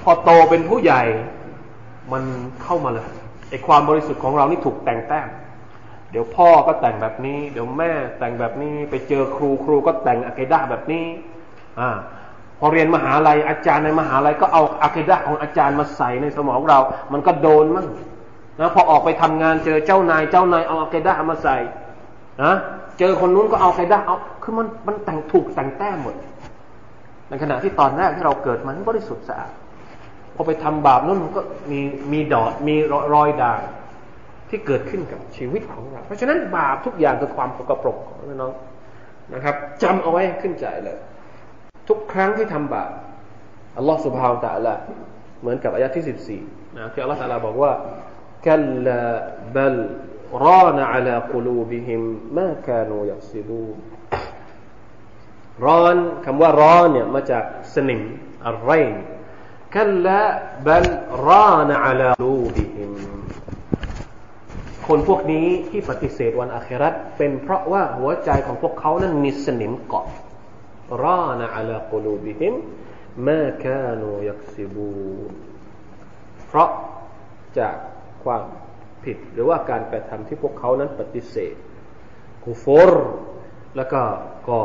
พอโตเป็นผู้ใหญ่ มันเข้ามาเลยไอความบริสุทธิ์ของเรานี่ถูกแต่งแต้มเดี๋ยวพ่อก็แต่งแบบนี้ เดี๋ยวแม่แต่งแบบนี้ไปเจอครูครูก็แต่งอะเกด้าแบบนี้ อ่า พอเรียนมหาลัยอาจารย์ในมหาลัยก็เอาอะคิดะของอาจารย์มาใส่ในสมองเรา มันก็โดนมั่งนะพอออกไปทำงานเจอเจ้านายเจ้านายเอาอะคิดะมาใส่นะเจอคนนู้นก็เอาอะคิดะเอาคือมันมันแต่งถูกแต่งแต้มหมด ในขณะที่ตอนแรกที่เราเกิดมันบริสุทธิ์สะอาดพอไปทำบาปนู้นมันก็มีมีดอดมีรอยด่างที่เกิดขึ้นกับชีวิตของเรา เพราะฉะนั้นบาปทุกอย่างคือความกระปรกของน้องนะครับจำเอาไว้ขึ้นใจเลย ทุกครั้งที่ทำบาปอัลลอฮฺสุบฮาวตะละเหมือนกับอายะที่สิบสี่นะที่อัลลอฮฺตะละบอกว่ากัลลาบัลรานอัลากุลูบิฮิมมาคานูยักซิบู ร้อนคำว่าร้อนเนี่ยมาจากสนิมอะไรคัลละบัลรานอาลาลูบิฮิมคนพวกนี้ที่ปฏิเสธวันอาครัตเป็นเพราะว่าหัวใจของพวกเขานั้นมีสนิมเกาะรานอาลากูลูบิฮิมมาคานูยักซิบูเพราะจากความผิดหรือว่าการกระทำที่พวกเขานั้นปฏิเสธกูฟอร์แล้วก็ก่อ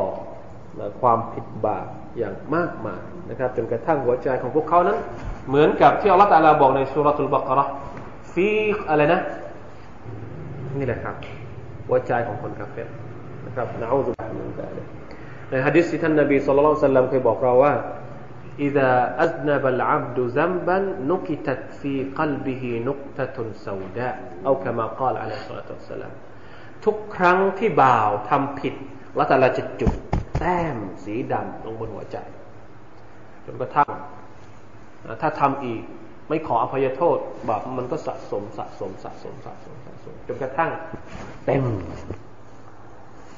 ความผิดบาปอย่างมากมายนะครับจนกระทั่งหัวใจของพวกเขานั้น เหมือนกับที่อัลลอฮฺตาลาบอกในสุรทูลบักระฟีอะไรนะ นี่แหละครับหัวใจของคนกาเฟรนะครับนะอูซุบิลลาฮิมินซาลิกในฮะดิษที่ท่านนบีสุลต่านสัลลัมเคยบอกเราว่า إذا أذنب العبد ذنبا نكتت في قلبه نقطة سوداء أو كما قال عليه الصلاة والسلام ทุกครั้งที่บ่าวทำผิดละแต่ละจะจุด แต้มสีดำลงบนหัวใจ จนกระทั่ง ถ้าทำอีกไม่ขออภัยโทษบาปมันก็สะสมสะสมสะสมสะสมสะสมจนกระทั่ง เต็ม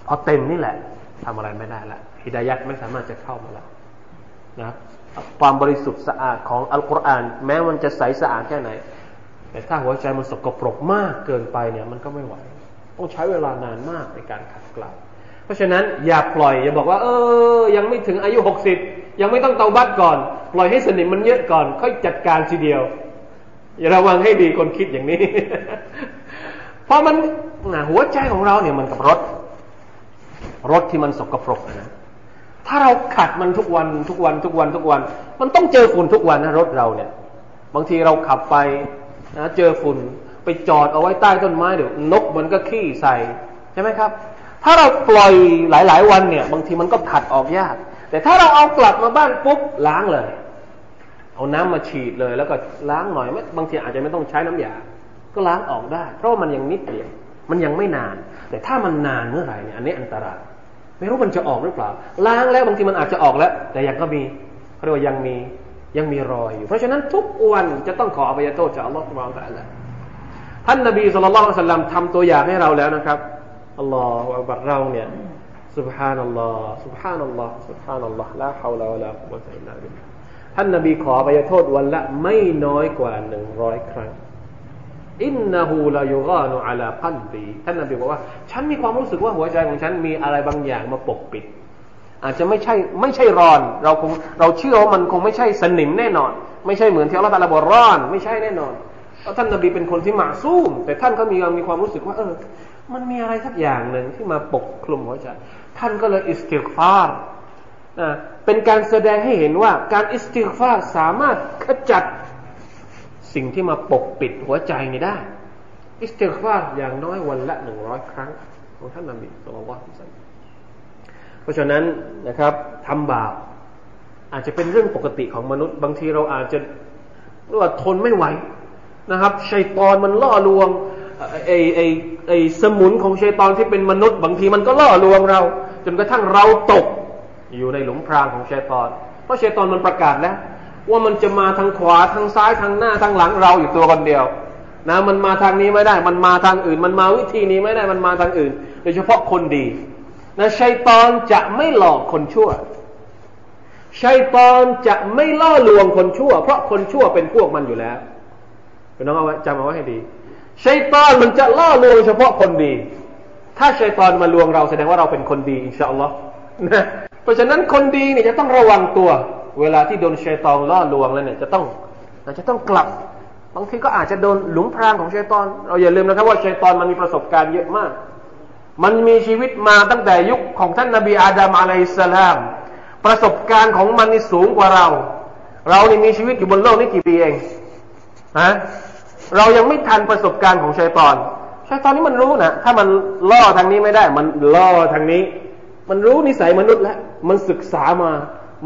พอเต็มนี่แหละทำอะไรไม่ได้ละฮิดายัดไม่สามารถจะเข้ามาแล้วนะความบริสุทธิ์สะอาดของอัลกุรอานแม้มันจะใสสะอาดแค่ไหน แต่ถ้าหัวใจมันสกปรกมากเกินไปเนี่ย มันก็ไม่ไหว ต้องใช้เวลานานมากในการขัดเกลา เพราะฉะนั้นอย่าปล่อยอย่าบอกว่า เออ ยังไม่ถึงอายุหกสิบยังไม่ต้องเตาบัตก่อน ปล่อยให้สนิมมันเยอะก่อน ค่อยจัดการทีเดียว อย่าระวังให้ดีคนคิดอย่างนี้ เพราะมันหัวใจของเราเนี่ยมันกับรถ รถที่มันสกปรกนะถ้าเราขัดมันทุกวันทุกวันทุกวันทุกวัน มันต้องเจอฝุ่นทุกวันนะรถเราเนี่ย บางทีเราขับไปนะเจอฝุ่นไปจอดเอาไว้ใต้ต้นไม้เดี๋ยวนกมันก็ขี้ใส่ใช่ไหมครับ ถ้าเราปล่อยหลาย ๆ วันเนี่ย บางทีมันก็ขัดออกยาก แต่ถ้าเราเอากลับมาบ้านปุ๊บล้างเลย เอาน้ำมาฉีดเลย แล้วก็ล้างหน่อยไม่บางทีอาจจะไม่ต้องใช้น้ำยา ก็ล้างออกได้ เพราะมันยังนิดเดียวมันยังไม่นาน แต่ถ้ามันนานเมื่อไหร่เนี่ยอันนี้อันตรายไม่รู้มันจะออกหรือเปล่า ล้างแล้วบางทีมันอาจจะออกแล้ว แต่ยังก็มีเขาเรียกว่ายังมียังมีรอยอยู่ เพราะฉะนั้นทุกวันจะต้องขออภัยโทษจากอัลลอฮฺสุบานตะละท่านนบีสุลต่านสัลลัมทำตัวอย่างให้เราแล้วนะครับ อัลลอฮฺอักบัรเราเนี่ยสุบฮานัลลอฮฺสุบฮานัลลอฮฺสุบฮานัลลอฮฺละฮาวลาวะลากุวะตะอิลลาบิลท่านนบีขอไปโทษวันละไม่น้อยกว่าหนึ่งร้อยครั้งอินนาหูลายูกานูอาลาพันบีท่านนบีบอกว่า ฉันมีความรู้สึกว่าหัวใจของฉันมีอะไรบางอย่างมาปกปิด อาจจะไม่ใช่ไม่ใช่ ران เราคงเราเชื่อว่ามันคงไม่ใช่สนิมแน่นอน ไม่ใช่เหมือนที่อัลลอฮฺตาลาบอก ران ไม่ใช่แน่นอนเพราะท่านนบีเป็นคนที่معصومแต่ท่านก็มีมีความรู้สึกว่าเออ มันมีอะไรสักอย่างหนึ่งที่มาปกคลุมหัวใจ ท่านก็เลยอิสติฟารนะเป็นการแสดงให้เห็นว่าการอิสติฟารสามารถขจัดสิ่งที่มาปกปิดหัวใจนี่ได้ อิสติฟารอย่างน้อยวันละหนึ่งร้อยครั้ง ของท่านนบีสุลต่านเพราะฉะนั้นนะครับทำบาปอาจจะเป็นเรื่องปกติของมนุษย์ บางทีเราอาจจะรู้ว่าทนไม่ไหวนะครับชัยตอนมันล่อลวง ไอไอไอสมุนของชัยตอนที่เป็นมนุษย์บางทีมันก็ล่อลวงเรา จนกระทั่งเราตก อยู่ในหลุมพรางของชัยตอน เพราะชัยตอนมันประกาศแล้วว่ามันจะมาทางขวาทางซ้ายทางหน้าทางหลังเราอยู่ตัวคนเดียวนะมันมาทางนี้ไม่ได้ มันมาทางอื่น มันมาวิธีนี้ไม่ได้มันมาทางอื่น โดยเฉพาะคนดีนะชัยตอนจะไม่หลอกคนชั่วชัยตอนจะไม่ล่อลวงคนชั่ว เพราะคนชั่วเป็นพวกมันอยู่แล้วนน้องเอาไว้จำเอาไว้ให้ดี ชัยตอนมันจะล่อลวงเฉพาะคนดี ถ้าชัยตอนมาลวงเราแสดงว่าเราเป็นคนดีอินชาอัลลอฮ์นะเพราะฉะนั้นคนดีเนี่ยจะต้องระวังตัว เวลาที่โดนชัยตอนล่อลวงแล้วเนี่ยจะต้องจะต้องกลับบางทีก็อาจจะโดนหลุมพรางของชัยตอน เราอย่าลืมนะครับว่าชัยตอนมันมีประสบการณ์เยอะมาก มันมีชีวิตมาตั้งแต่ยุคของท่านนาบีอาดามอะลัยสลาม ประสบการณ์ของมันนี่สูงกว่าเรา เรานี่มีชีวิตอยู่บนโลกนี้กี่ปีเองฮะ เรายังไม่ทันประสบการณ์ของชัยตอนชัยตอนนี้มันรู้นะถ้ามันล่อทางนี้ไม่ได้ มันล่อทางนี้ มันรู้นิสัยมนุษย์แล้วมันศึกษามา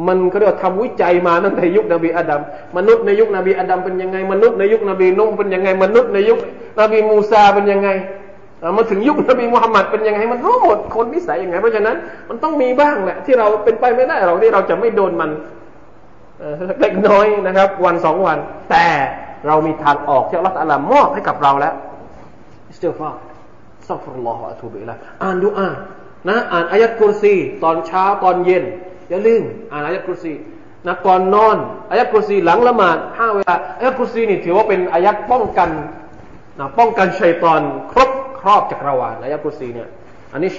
มันก็เรียกว่าทำวิจัยมาตั้งแต่ยุคนบีอาดัมมนุษย์ในยุคนบีอาดัมเป็นยังไงมนุษย์ในยุคนบีนูฮฺเป็นยังไงมนุษย์ในยุคนบีมูซาเป็นยังไงมาถึงยุคนบีมุฮัมมัดเป็นยังไงมันรู้หมดคนนิสัยยังไง เพราะฉะนั้นมันต้องมีบ้างแหละที่เราเป็นไปไม่ได้หรอกที่เราจะไม่โดนมันเล็กน้อยนะครับ วันสองวัน แต่ เรามีทางออกที่อัลลอฮฺอัลลมอบให้กับเราแล้วอิสติฟาร์أستغفر الله وأتوب إليهอ่านดูอ่านนะ อ่านอายัดกุรซี ตอนเช้าตอนเย็น อย่าลืม อ่านอายะกุซีนะก่อนนอนอายะกุซีหลังละหมาดห้าเวลาอายะกุซีนี่ถือว่าเป็นอายะป้องกันนะป้องกันชัยตอนครบครอบจักรวาลอายะกุซีเนี่ยอันนี้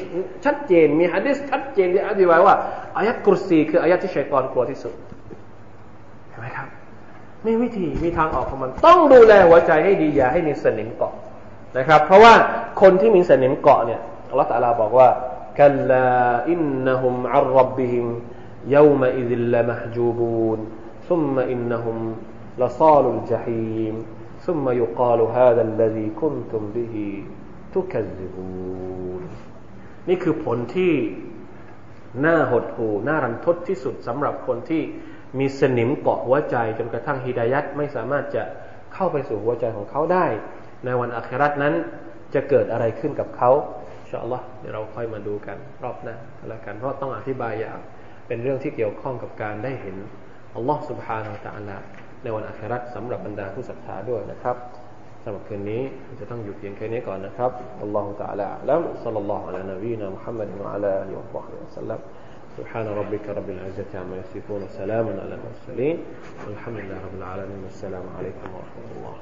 ชัดเจนมีฮะดิษชัดเจนที่อธิบายว่าอายัดกุรซี คืออายัดที่ชัยตอนกลัวที่สุดเห็นไหมครับ มีวิธีมีทางออกของมัน ต้องดูแลหัวใจให้ดีอย่าให้มีสนิมเกาะนะครับ เพราะว่าคนที่มีสนิมเกาะเนี่ยอัลลอฮฺตาลาบอกว่าكلا إنهم عن ربهم يومئذ لمحجوبون ثم إنهم لصالو الجحيم ثم يقال هذا الذي كنتم به تكذبونนี่คือผลที่น่าหดหู่น่ารันทดที่สุดสำหรับคนที่ มีสนิมเกาะหัวใจจนกระทั่งฮิดายัดไม่สามารถจะเข้าไปสู่หัวใจของเขาได้ ในวันอัคราตนั้นจะเกิดอะไรขึ้นกับเขาอินชาอัลลอฮ์เดี๋ยวเราค่อยมาดูกันรอบหน้าแล้วกันเพราะต้องอธิบายอย่างเป็นเรื่องที่เกี่ยวข้องกับการได้เห็นอัลลอฮ์ سبحانه และ تعالى ในวันอัคราตสำหรับบรรดาผู้ศรัทธาด้วยนะครับสำหรับคืนนี้จะต้องอยู่เพียงแค่นี้ก่อนนะครับอัลลอฮฺ تعالى แล้ว صلى الله على نبينا محمد وعلى آله وصحبه وسلم سبحان ربك رب العزة عما يصفون سلام على المرسلين والحمد لله رب العالمين والسلام عليكم ورحمة الله.